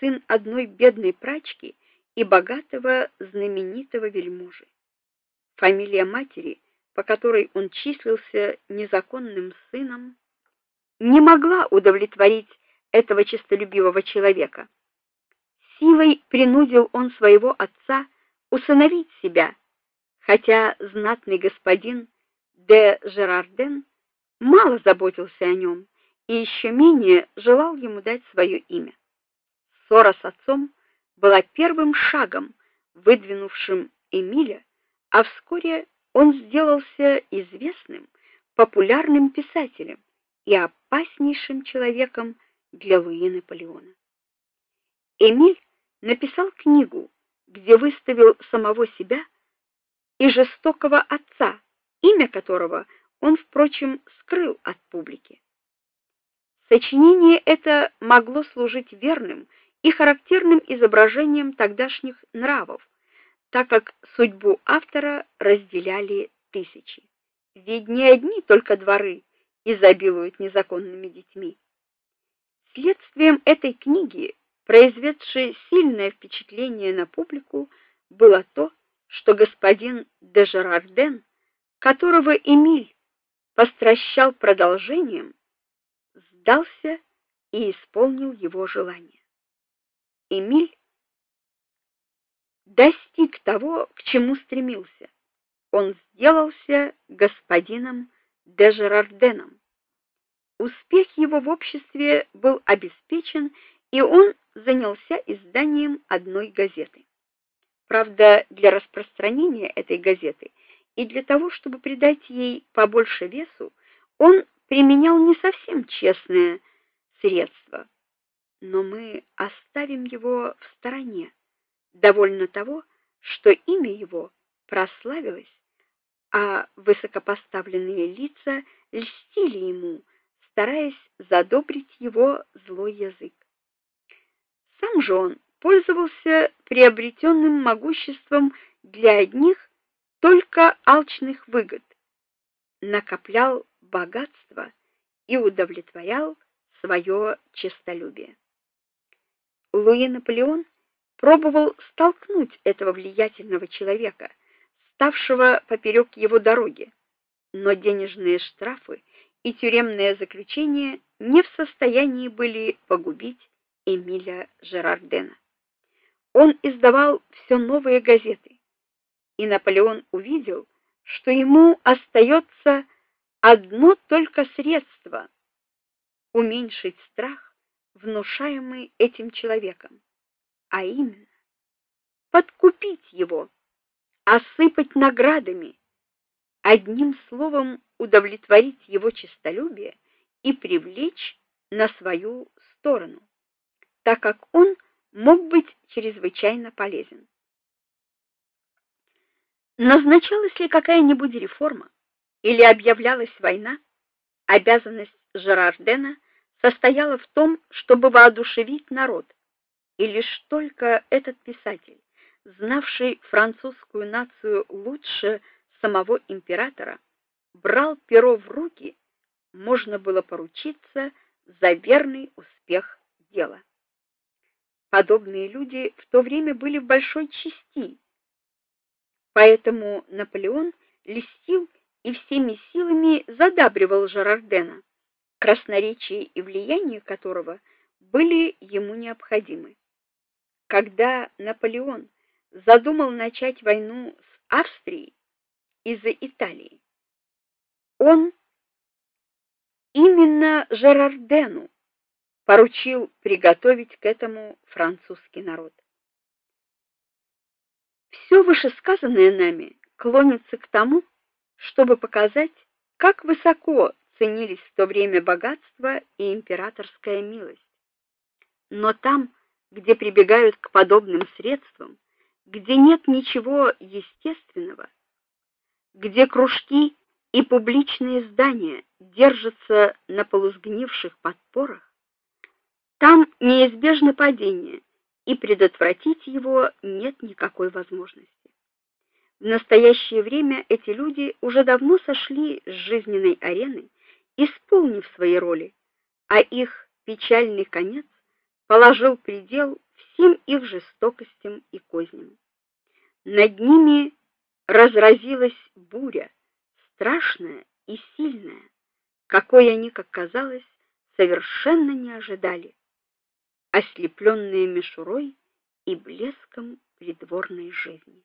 сын одной бедной прачки и богатого знаменитого вельможи. Фамилия матери, по которой он числился незаконным сыном, не могла удовлетворить этого честолюбивого человека. Силой принудил он своего отца усыновить себя, хотя знатный господин де Жерарден мало заботился о нем и еще менее желал ему дать свое имя. Ссора с отцом была первым шагом, выдвинувшим Эмиля, а вскоре он сделался известным, популярным писателем и опаснейшим человеком для Луи Наполеона. Эмиль написал книгу, где выставил самого себя и жестокого отца, имя которого он, впрочем, скрыл от публики. Сочинение это могло служить верным и характерным изображением тогдашних нравов, так как судьбу автора разделяли тысячи. Ведь не одни только дворы изобилуют незаконными детьми. Следствием этой книги, произведшей сильное впечатление на публику, было то, что господин де Жерарден, которого Эмиль постращал продолжением, сдался и исполнил его желание. Эмиль достиг того, к чему стремился. Он сделался господином де Жерарденом. Успех его в обществе был обеспечен, и он занялся изданием одной газеты. Правда, для распространения этой газеты и для того, чтобы придать ей побольше весу, он применял не совсем честное средство. Но мы оставим его в стороне. Довольно того, что имя его прославилось, а высокопоставленные лица льстили ему, стараясь задобрить его злой язык. Сам же он пользовался приобретенным могуществом для одних только алчных выгод, накоплял богатство и удовлетворял свое честолюбие. Луи Наполеон пробовал столкнуть этого влиятельного человека, ставшего поперек его дороги, но денежные штрафы и тюремное заключение не в состоянии были погубить Эмиля Жерардена. Он издавал все новые газеты, и Наполеон увидел, что ему остается одно только средство уменьшить страх, внушаемый этим человеком, а именно подкупить его, осыпать наградами, одним словом удовлетворить его честолюбие и привлечь на свою сторону, так как он мог быть чрезвычайно полезен. Назначалась ли какая-нибудь реформа, или объявлялась война, обязанность Жерардена состояла в том, чтобы воодушевить народ. И лишь только этот писатель, знавший французскую нацию лучше самого императора, брал перо в руки, можно было поручиться за верный успех дела. Подобные люди в то время были в большой части. Поэтому Наполеон льстил и всеми силами задабривал Жерардена, красноречие и влияние которого были ему необходимы. Когда Наполеон задумал начать войну с Австрией из-за Италии, он именно Жерардену поручил приготовить к этому французский народ. Все вышесказанное нами клонится к тому, чтобы показать, как высоко ценились в то время богатство и императорская милость. Но там, где прибегают к подобным средствам, где нет ничего естественного, где кружки и публичные здания держатся на полусгнивших подпорах, там неизбежно падение, и предотвратить его нет никакой возможности. В настоящее время эти люди уже давно сошли с жизненной арены, исполнив свои роли, а их печальный конец положил предел всем их жестокостям и козням. Над ними разразилась буря, страшная и сильная, какой они, как казалось, совершенно не ожидали, ослепленные мишурой и блеском придворной жизни.